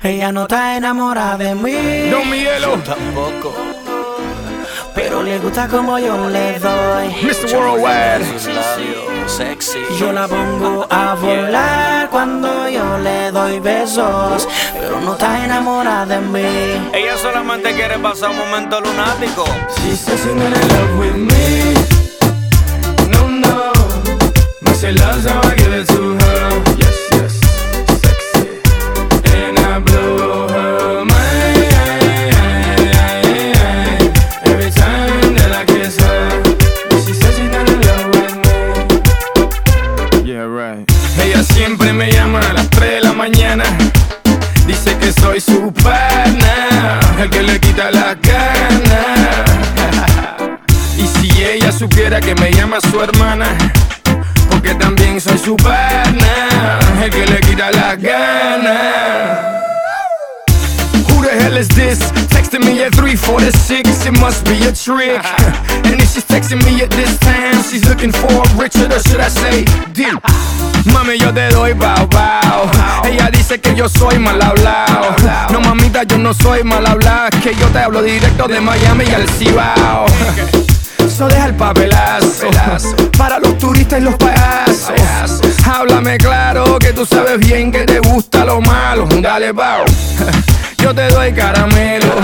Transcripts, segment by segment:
Ella no está enamorada de mí. Don Miguelo. Tampoco. Pero le gusta como yo le doy. Mr. Worldwide. Sexy. Yo la pongo a volar cuando yo le doy besos. Pero no está enamorada de mí. Ella solamente quiere pasar un momento lunático. She says in love with me. No, no. Ella siempre me llama a las 3 de la mañana. Dice que soy su pana, el que le quita la gana. y si ella supiera que me llama su hermana, porque también soy su pana, el que le quita la gana. Who the hell is this? Texting me 346, it must be a trick. and if she's texting me at this time, she's looking for Richard, or should I say, Dick? Mami, yo te doy bao bao. Ella dice que yo soy mal hablado. No, mamita, yo no soy mal hablado. Que yo te hablo directo de Miami y al Cibao. Eso deja el papelazo para los turistas y los payasos. Háblame claro que tú sabes bien que te gusta lo malo. Dale, bao. Yo te doy caramelo,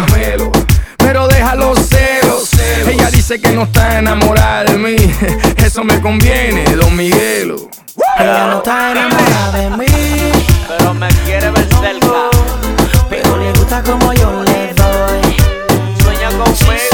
pero deja los celos. Ella dice que no está enamorada de mí. Eso me conviene, Don Miguelo. Ella no está enamorada de mí. Pero me quiere ver cerca. Pero le gusta como yo le doy. Sueña conmigo.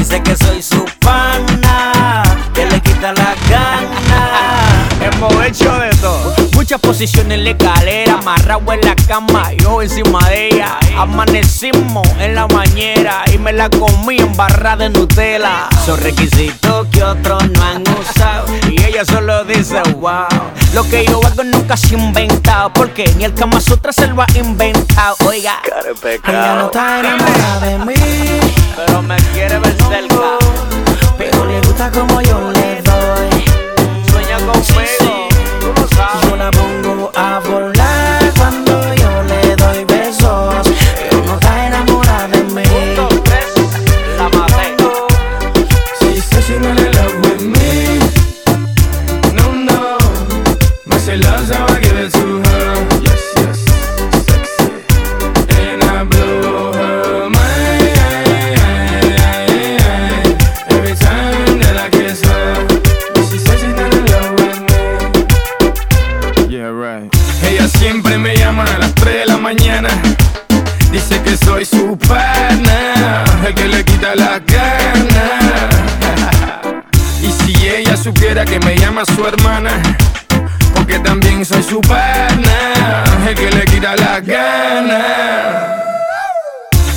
dice que soy su pana. Que le quita la gana. Hemos hecho de todo. Muchas posiciones en la escalera, amarrado en la cama, yo encima de ella. Amanecimos en la bañera y me la comí en barra de Nutella. Son requisitos que otros no han usado y ella solo dice wow. Lo que yo hago nunca se ha inventado porque ni el Kama Sutra se lo ha inventado. Oiga, Ella no está enamorada de mí. Pero me quiere ver cerca. Pero le gusta como yo le doy. Sueña conmigo, tú lo Yo sabes. la pongo a volar cuando yo le doy besos. Pero no está enamorada de mí. Punto tres, la maté. She's not in love with me. No, no. She loves how I give it to Ella siempre me llama a las 3 de la mañana. Dice que soy su pana, el que le quita la gana. y si ella supiera que me llama su hermana, porque también soy su pana, el que le quita la gana.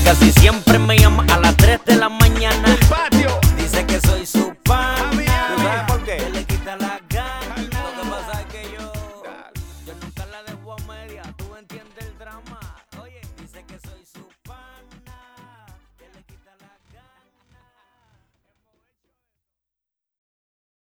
Casi siempre me llama a las 3 de la mañana.